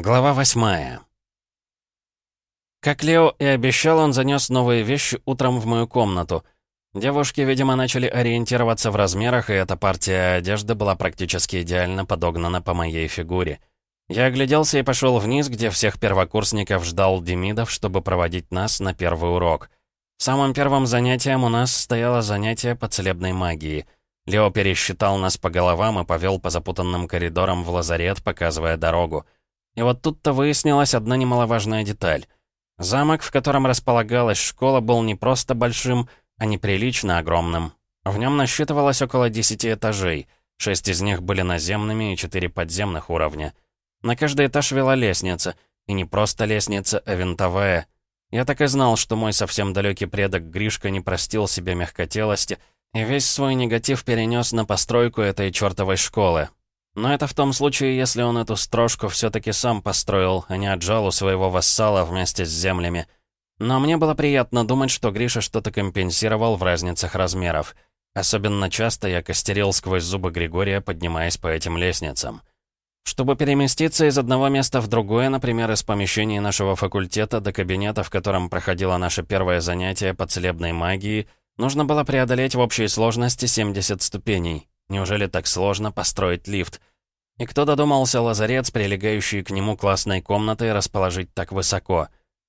Глава восьмая. Как Лео и обещал, он занес новые вещи утром в мою комнату. Девушки, видимо, начали ориентироваться в размерах, и эта партия одежды была практически идеально подогнана по моей фигуре. Я огляделся и пошел вниз, где всех первокурсников ждал Демидов, чтобы проводить нас на первый урок. Самым первым занятием у нас стояло занятие по целебной магии. Лео пересчитал нас по головам и повел по запутанным коридорам в лазарет, показывая дорогу. И вот тут-то выяснилась одна немаловажная деталь. Замок, в котором располагалась школа, был не просто большим, а неприлично огромным. В нем насчитывалось около 10 этажей. Шесть из них были наземными и четыре подземных уровня. На каждый этаж вела лестница. И не просто лестница, а винтовая. Я так и знал, что мой совсем далекий предок Гришка не простил себе мягкотелости и весь свой негатив перенес на постройку этой чертовой школы. Но это в том случае, если он эту строжку все-таки сам построил, а не отжал у своего вассала вместе с землями. Но мне было приятно думать, что Гриша что-то компенсировал в разницах размеров. Особенно часто я костерил сквозь зубы Григория, поднимаясь по этим лестницам. Чтобы переместиться из одного места в другое, например, из помещения нашего факультета до кабинета, в котором проходило наше первое занятие по целебной магии, нужно было преодолеть в общей сложности 70 ступеней. Неужели так сложно построить лифт? И кто додумался лазарет с прилегающей к нему классной комнатой расположить так высоко?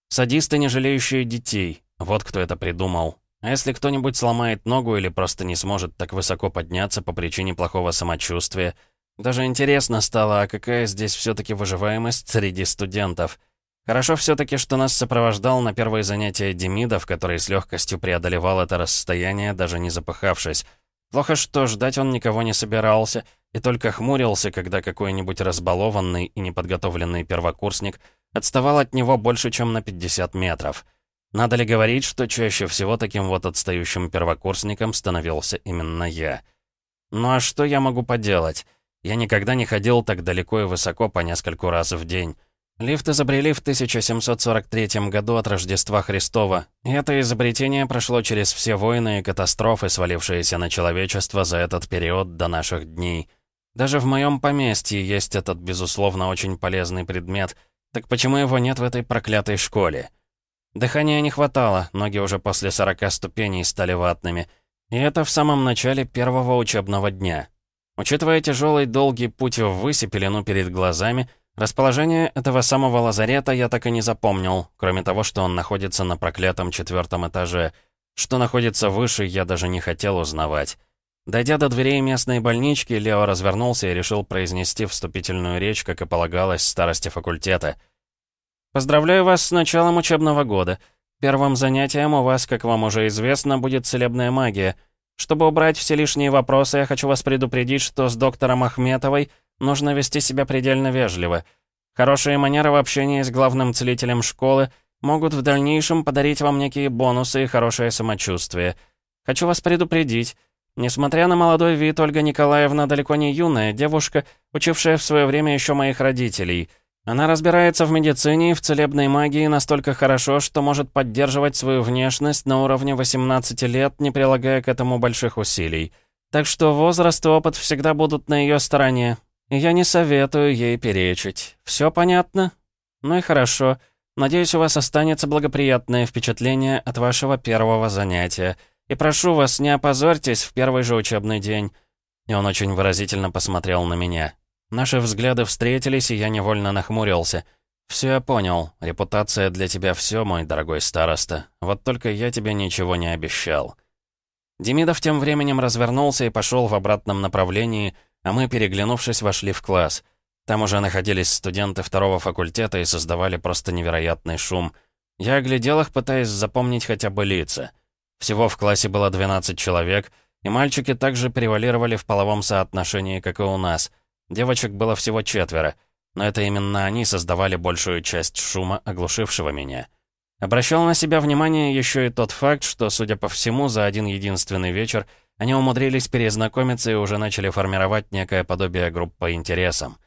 Садисты, не жалеющие детей. Вот кто это придумал. А если кто-нибудь сломает ногу или просто не сможет так высоко подняться по причине плохого самочувствия? Даже интересно стало, а какая здесь все-таки выживаемость среди студентов? Хорошо все-таки, что нас сопровождал на первое занятие Демидов, который с легкостью преодолевал это расстояние, даже не запыхавшись. Плохо, что ждать он никого не собирался — и только хмурился, когда какой-нибудь разбалованный и неподготовленный первокурсник отставал от него больше, чем на 50 метров. Надо ли говорить, что чаще всего таким вот отстающим первокурсником становился именно я? Ну а что я могу поделать? Я никогда не ходил так далеко и высоко по нескольку раз в день. Лифт изобрели в 1743 году от Рождества Христова, и это изобретение прошло через все войны и катастрофы, свалившиеся на человечество за этот период до наших дней. Даже в моем поместье есть этот, безусловно, очень полезный предмет. Так почему его нет в этой проклятой школе? Дыхания не хватало, ноги уже после 40 ступеней стали ватными. И это в самом начале первого учебного дня. Учитывая тяжелый долгий путь ввысь и пелену перед глазами, расположение этого самого лазарета я так и не запомнил, кроме того, что он находится на проклятом четвертом этаже. Что находится выше, я даже не хотел узнавать. Дойдя до дверей местной больнички, Лео развернулся и решил произнести вступительную речь, как и полагалось старости факультета. «Поздравляю вас с началом учебного года. Первым занятием у вас, как вам уже известно, будет целебная магия. Чтобы убрать все лишние вопросы, я хочу вас предупредить, что с доктором Ахметовой нужно вести себя предельно вежливо. Хорошие манеры в общении с главным целителем школы могут в дальнейшем подарить вам некие бонусы и хорошее самочувствие. Хочу вас предупредить». Несмотря на молодой вид, Ольга Николаевна далеко не юная девушка, учившая в свое время еще моих родителей. Она разбирается в медицине и в целебной магии настолько хорошо, что может поддерживать свою внешность на уровне 18 лет, не прилагая к этому больших усилий. Так что возраст и опыт всегда будут на ее стороне. Я не советую ей перечить. Все понятно? Ну и хорошо. Надеюсь, у вас останется благоприятное впечатление от вашего первого занятия. И прошу вас, не опозорьтесь в первый же учебный день». И он очень выразительно посмотрел на меня. Наши взгляды встретились, и я невольно нахмурился. «Все я понял. Репутация для тебя все, мой дорогой староста. Вот только я тебе ничего не обещал». Демидов тем временем развернулся и пошел в обратном направлении, а мы, переглянувшись, вошли в класс. Там уже находились студенты второго факультета и создавали просто невероятный шум. Я оглядел их, пытаясь запомнить хотя бы лица. Всего в классе было 12 человек, и мальчики также превалировали в половом соотношении, как и у нас. Девочек было всего четверо, но это именно они создавали большую часть шума, оглушившего меня. Обращал на себя внимание еще и тот факт, что, судя по всему, за один единственный вечер они умудрились перезнакомиться и уже начали формировать некое подобие групп по интересам.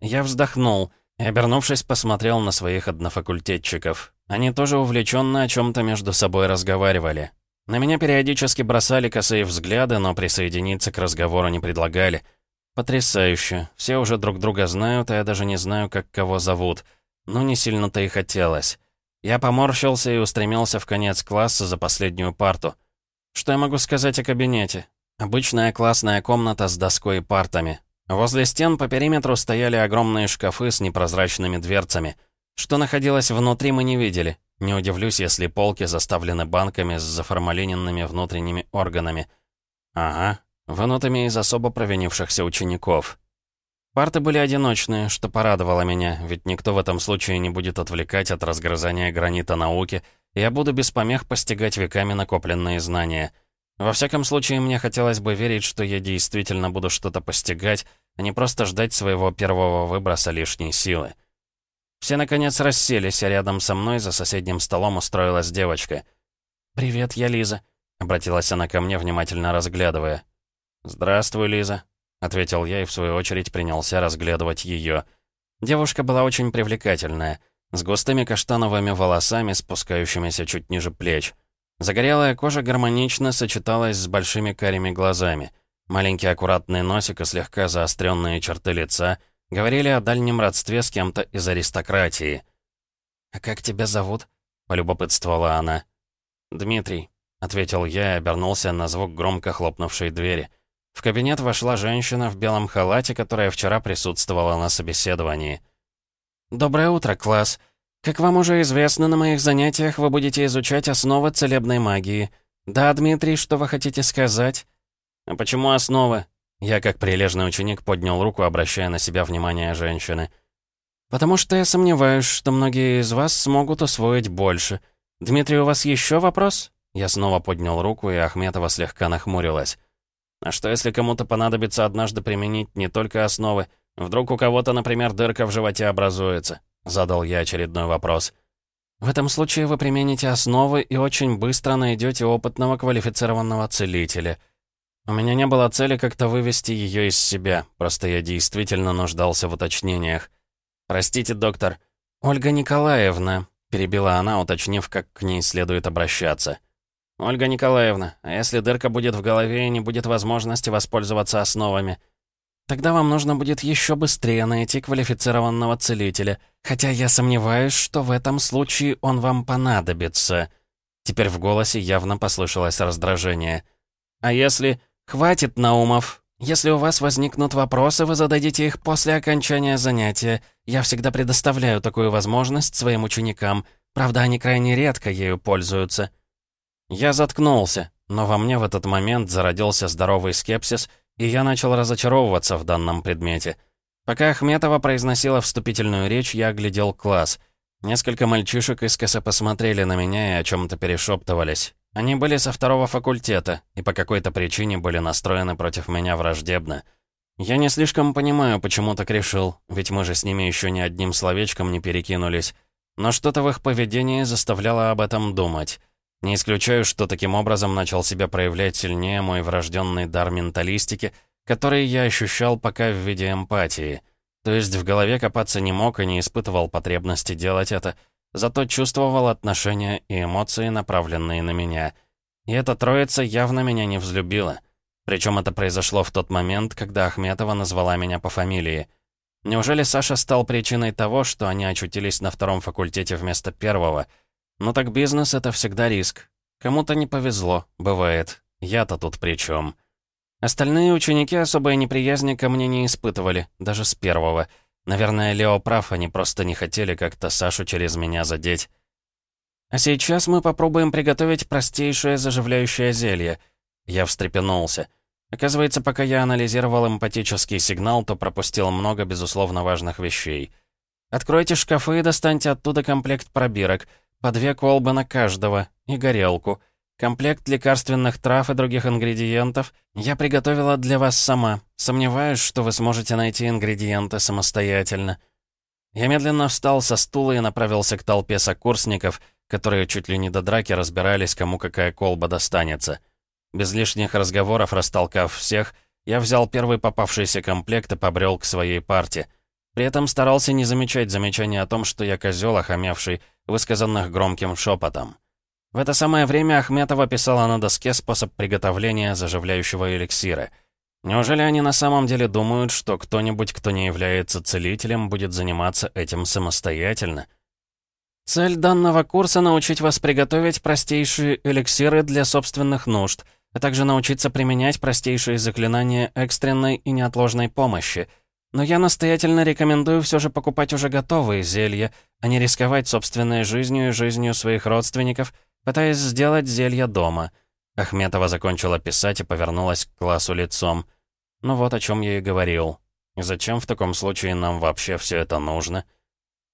Я вздохнул и, обернувшись, посмотрел на своих однофакультетчиков. Они тоже увлеченно о чем-то между собой разговаривали. На меня периодически бросали косые взгляды, но присоединиться к разговору не предлагали. Потрясающе. Все уже друг друга знают, а я даже не знаю, как кого зовут. Но не сильно-то и хотелось. Я поморщился и устремился в конец класса за последнюю парту. Что я могу сказать о кабинете? Обычная классная комната с доской и партами. Возле стен по периметру стояли огромные шкафы с непрозрачными дверцами. Что находилось внутри, мы не видели. Не удивлюсь, если полки заставлены банками с заформалиненными внутренними органами. Ага, вынутыми из особо провинившихся учеников. Парты были одиночные, что порадовало меня, ведь никто в этом случае не будет отвлекать от разгрызания гранита науки, я буду без помех постигать веками накопленные знания. Во всяком случае, мне хотелось бы верить, что я действительно буду что-то постигать, а не просто ждать своего первого выброса лишней силы. Все, наконец, расселись, а рядом со мной за соседним столом устроилась девочка. «Привет, я Лиза», — обратилась она ко мне, внимательно разглядывая. «Здравствуй, Лиза», — ответил я и в свою очередь принялся разглядывать ее. Девушка была очень привлекательная, с густыми каштановыми волосами, спускающимися чуть ниже плеч. Загорелая кожа гармонично сочеталась с большими карими глазами. Маленький аккуратный носик и слегка заостренные черты лица говорили о дальнем родстве с кем-то из аристократии. «А как тебя зовут?» — полюбопытствовала она. «Дмитрий», — ответил я и обернулся на звук громко хлопнувшей двери. В кабинет вошла женщина в белом халате, которая вчера присутствовала на собеседовании. «Доброе утро, класс. Как вам уже известно, на моих занятиях вы будете изучать основы целебной магии. Да, Дмитрий, что вы хотите сказать?» «А почему основы?» Я, как прилежный ученик, поднял руку, обращая на себя внимание женщины. «Потому что я сомневаюсь, что многие из вас смогут усвоить больше. Дмитрий, у вас еще вопрос?» Я снова поднял руку, и Ахметова слегка нахмурилась. А что если кому-то понадобится однажды применить не только основы? Вдруг у кого-то, например, дырка в животе образуется? Задал я очередной вопрос. В этом случае вы примените основы и очень быстро найдете опытного квалифицированного целителя. У меня не было цели как-то вывести ее из себя, просто я действительно нуждался в уточнениях. «Простите, доктор». «Ольга Николаевна», — перебила она, уточнив, как к ней следует обращаться. «Ольга Николаевна, а если дырка будет в голове и не будет возможности воспользоваться основами?» «Тогда вам нужно будет еще быстрее найти квалифицированного целителя, хотя я сомневаюсь, что в этом случае он вам понадобится». Теперь в голосе явно послышалось раздражение. «А если...» «Хватит, Наумов. Если у вас возникнут вопросы, вы зададите их после окончания занятия. Я всегда предоставляю такую возможность своим ученикам. Правда, они крайне редко ею пользуются». Я заткнулся, но во мне в этот момент зародился здоровый скепсис, и я начал разочаровываться в данном предмете. Пока Ахметова произносила вступительную речь, я оглядел класс. Несколько мальчишек искоса посмотрели на меня и о чем-то перешептывались. Они были со второго факультета и по какой-то причине были настроены против меня враждебно. Я не слишком понимаю, почему так решил, ведь мы же с ними еще ни одним словечком не перекинулись. Но что-то в их поведении заставляло об этом думать. Не исключаю, что таким образом начал себя проявлять сильнее мой врожденный дар менталистики, который я ощущал пока в виде эмпатии. То есть в голове копаться не мог и не испытывал потребности делать это, зато чувствовал отношения и эмоции, направленные на меня. И эта троица явно меня не взлюбила. Причем это произошло в тот момент, когда Ахметова назвала меня по фамилии. Неужели Саша стал причиной того, что они очутились на втором факультете вместо первого — ну так бизнес — это всегда риск. Кому-то не повезло, бывает. Я-то тут при чем? Остальные ученики особой неприязни ко мне не испытывали, даже с первого. Наверное, Лео прав, они просто не хотели как-то Сашу через меня задеть. А сейчас мы попробуем приготовить простейшее заживляющее зелье. Я встрепенулся. Оказывается, пока я анализировал эмпатический сигнал, то пропустил много, безусловно, важных вещей. Откройте шкафы и достаньте оттуда комплект пробирок — по две колбы на каждого и горелку. Комплект лекарственных трав и других ингредиентов я приготовила для вас сама. Сомневаюсь, что вы сможете найти ингредиенты самостоятельно. Я медленно встал со стула и направился к толпе сокурсников, которые чуть ли не до драки разбирались, кому какая колба достанется. Без лишних разговоров, растолкав всех, я взял первый попавшийся комплект и побрел к своей парте. При этом старался не замечать замечания о том, что я козел, охамявший, высказанных громким шепотом. В это самое время Ахметова писала на доске способ приготовления заживляющего эликсира. Неужели они на самом деле думают, что кто-нибудь, кто не является целителем, будет заниматься этим самостоятельно? Цель данного курса — научить вас приготовить простейшие эликсиры для собственных нужд, а также научиться применять простейшие заклинания экстренной и неотложной помощи. Но я настоятельно рекомендую все же покупать уже готовые зелья, а не рисковать собственной жизнью и жизнью своих родственников, пытаясь сделать зелья дома — Ахметова закончила писать и повернулась к классу лицом. Ну вот о чем я и говорил. зачем в таком случае нам вообще все это нужно?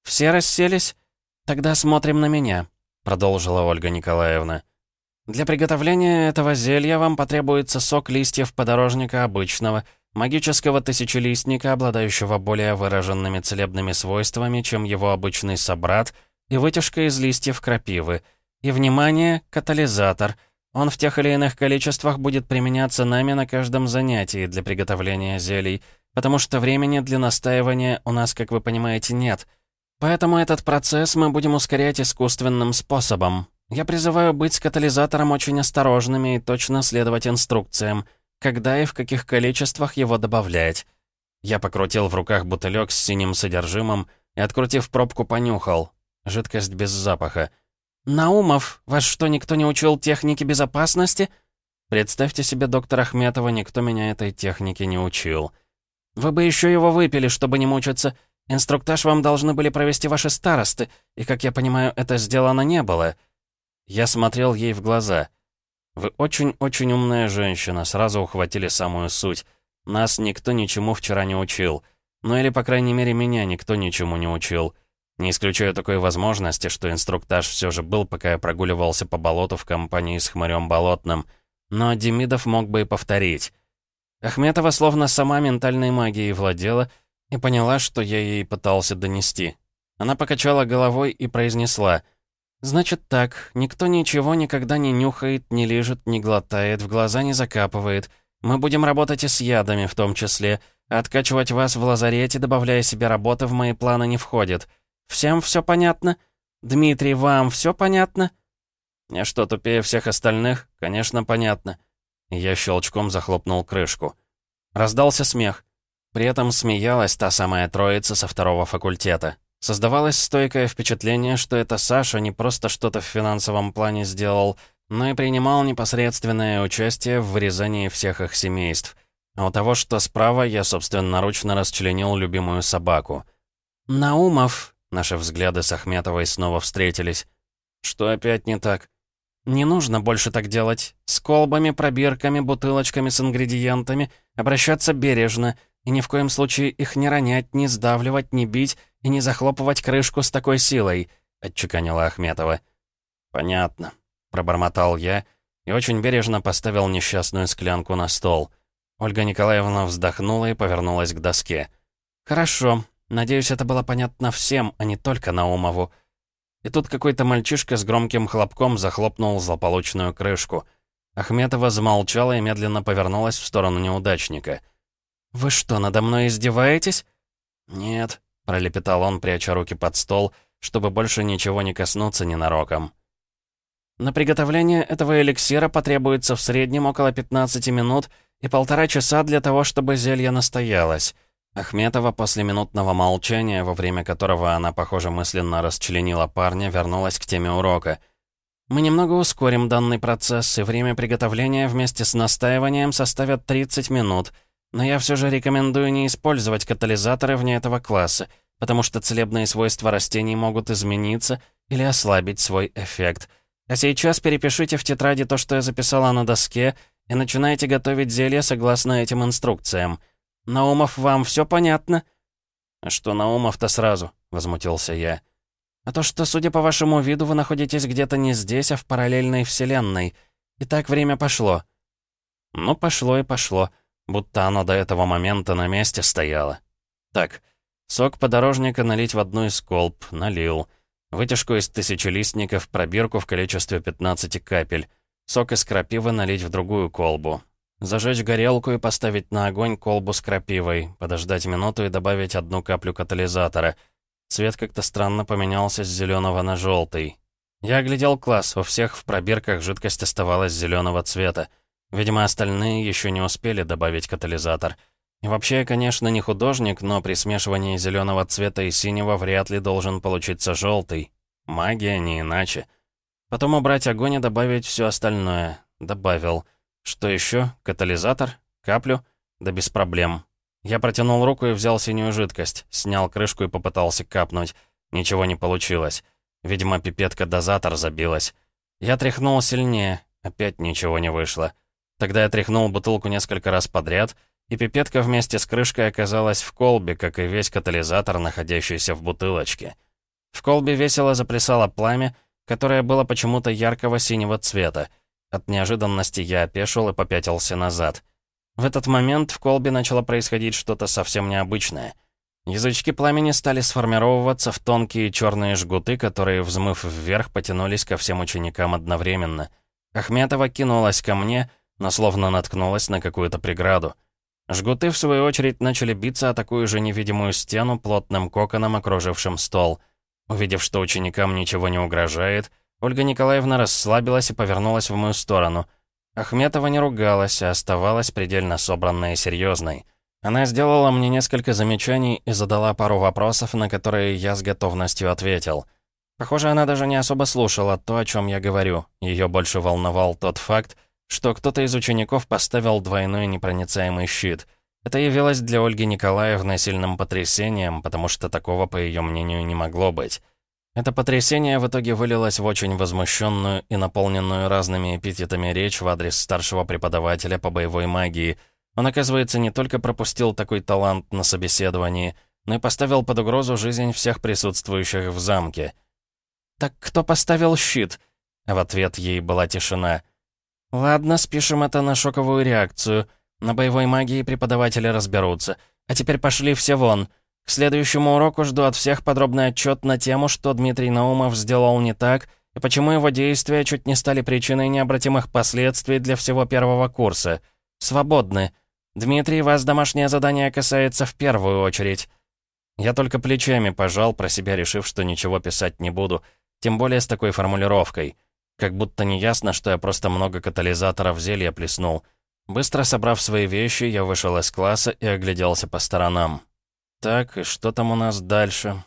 «Все расселись? Тогда смотрим на меня», — продолжила Ольга Николаевна. «Для приготовления этого зелья вам потребуется сок листьев подорожника обычного, магического тысячелистника, обладающего более выраженными целебными свойствами, чем его обычный собрат, и вытяжка из листьев крапивы. И, внимание, катализатор — он в тех или иных количествах будет применяться нами на каждом занятии для приготовления зелий, потому что времени для настаивания у нас, как вы понимаете, нет. Поэтому этот процесс мы будем ускорять искусственным способом. Я призываю быть с катализатором очень осторожными и точно следовать инструкциям, когда и в каких количествах его добавлять. Я покрутил в руках бутылек с синим содержимым и, открутив пробку, понюхал. Жидкость без запаха. «Наумов, вас что, никто не учил технике безопасности?» «Представьте себе, доктор Ахметова, никто меня этой технике не учил». «Вы бы еще его выпили, чтобы не мучиться. Инструктаж вам должны были провести ваши старосты, и, как я понимаю, это сделано не было». Я смотрел ей в глаза. «Вы очень-очень умная женщина, сразу ухватили самую суть. Нас никто ничему вчера не учил. Ну или, по крайней мере, меня никто ничему не учил». Не исключаю такой возможности, что инструктаж все же был, пока я прогуливался по болоту в компании с хмырем болотным. Но Демидов мог бы и повторить. Ахметова словно сама ментальной магией владела и поняла, что я ей пытался донести. Она покачала головой и произнесла. «Значит так, никто ничего никогда не нюхает, не лежит, не глотает, в глаза не закапывает. Мы будем работать и с ядами в том числе. Откачивать вас в лазарете, добавляя себе работы, в мои планы не входит». Всем все понятно? Дмитрий, вам все понятно?» «Я что, тупее всех остальных? Конечно, понятно». Я щелчком захлопнул крышку. Раздался смех. При этом смеялась та самая троица со второго факультета. Создавалось стойкое впечатление, что это Саша не просто что-то в финансовом плане сделал, но и принимал непосредственное участие в вырезании всех их семейств. А у того, что справа, я собственноручно расчленил любимую собаку. «Наумов», Наши взгляды с Ахметовой снова встретились. Что опять не так? Не нужно больше так делать. С колбами, пробирками, бутылочками с ингредиентами обращаться бережно и ни в коем случае их не ронять, не сдавливать, не бить и не захлопывать крышку с такой силой, отчеканила Ахметова. Понятно, пробормотал я и очень бережно поставил несчастную склянку на стол. Ольга Николаевна вздохнула и повернулась к доске. «Хорошо, Надеюсь, это было понятно всем, а не только Наумову. И тут какой-то мальчишка с громким хлопком захлопнул злополучную крышку. Ахметова замолчала и медленно повернулась в сторону неудачника. «Вы что, надо мной издеваетесь?» «Нет», — пролепетал он, пряча руки под стол, чтобы больше ничего не коснуться ненароком. «На приготовление этого эликсира потребуется в среднем около 15 минут и полтора часа для того, чтобы зелье настоялось». Ахметова после минутного молчания, во время которого она, похоже, мысленно расчленила парня, вернулась к теме урока. «Мы немного ускорим данный процесс, и время приготовления вместе с настаиванием составят 30 минут. Но я все же рекомендую не использовать катализаторы вне этого класса, потому что целебные свойства растений могут измениться или ослабить свой эффект. А сейчас перепишите в тетради то, что я записала на доске, и начинайте готовить зелье согласно этим инструкциям». «Наумов, вам все понятно?» «А что Наумов-то сразу?» — возмутился я. «А то, что, судя по вашему виду, вы находитесь где-то не здесь, а в параллельной вселенной. И так время пошло». Ну, пошло и пошло, будто оно до этого момента на месте стояло. Так, сок подорожника налить в одну из колб, налил. Вытяжку из тысячелистников, пробирку в количестве 15 капель. Сок из крапивы налить в другую колбу. Зажечь горелку и поставить на огонь колбу с крапивой, подождать минуту и добавить одну каплю катализатора. Цвет как-то странно поменялся с зеленого на желтый. Я оглядел класс, у всех в пробирках жидкость оставалась зеленого цвета. Видимо, остальные еще не успели добавить катализатор. И вообще, конечно, не художник, но при смешивании зеленого цвета и синего вряд ли должен получиться желтый. Магия не иначе. Потом убрать огонь и добавить все остальное. Добавил. Что еще? Катализатор? Каплю? Да без проблем. Я протянул руку и взял синюю жидкость, снял крышку и попытался капнуть. Ничего не получилось. Видимо, пипетка-дозатор забилась. Я тряхнул сильнее, опять ничего не вышло. Тогда я тряхнул бутылку несколько раз подряд, и пипетка вместе с крышкой оказалась в колбе, как и весь катализатор, находящийся в бутылочке. В колбе весело заплясало пламя, которое было почему-то яркого синего цвета. От неожиданности я опешил и попятился назад. В этот момент в колбе начало происходить что-то совсем необычное. Язычки пламени стали сформировываться в тонкие черные жгуты, которые, взмыв вверх, потянулись ко всем ученикам одновременно. Ахметова кинулась ко мне, но словно наткнулась на какую-то преграду. Жгуты, в свою очередь, начали биться о такую же невидимую стену, плотным коконом окружившим стол. Увидев, что ученикам ничего не угрожает, Ольга Николаевна расслабилась и повернулась в мою сторону. Ахметова не ругалась, а оставалась предельно собранной и серьезной. Она сделала мне несколько замечаний и задала пару вопросов, на которые я с готовностью ответил. Похоже, она даже не особо слушала то, о чем я говорю. Ее больше волновал тот факт, что кто-то из учеников поставил двойной непроницаемый щит. Это явилось для Ольги Николаевны сильным потрясением, потому что такого, по ее мнению, не могло быть. Это потрясение в итоге вылилось в очень возмущенную и наполненную разными эпитетами речь в адрес старшего преподавателя по боевой магии. Он, оказывается, не только пропустил такой талант на собеседовании, но и поставил под угрозу жизнь всех присутствующих в замке. «Так кто поставил щит?» В ответ ей была тишина — «Ладно, спишем это на шоковую реакцию. На боевой магии преподаватели разберутся. А теперь пошли все вон. К следующему уроку жду от всех подробный отчет на тему, что Дмитрий Наумов сделал не так, и почему его действия чуть не стали причиной необратимых последствий для всего первого курса. Свободны. Дмитрий, вас домашнее задание касается в первую очередь». Я только плечами пожал, про себя решив, что ничего писать не буду, тем более с такой формулировкой. Как будто не ясно, что я просто много катализаторов зелья плеснул. Быстро собрав свои вещи, я вышел из класса и огляделся по сторонам. Так, и что там у нас дальше?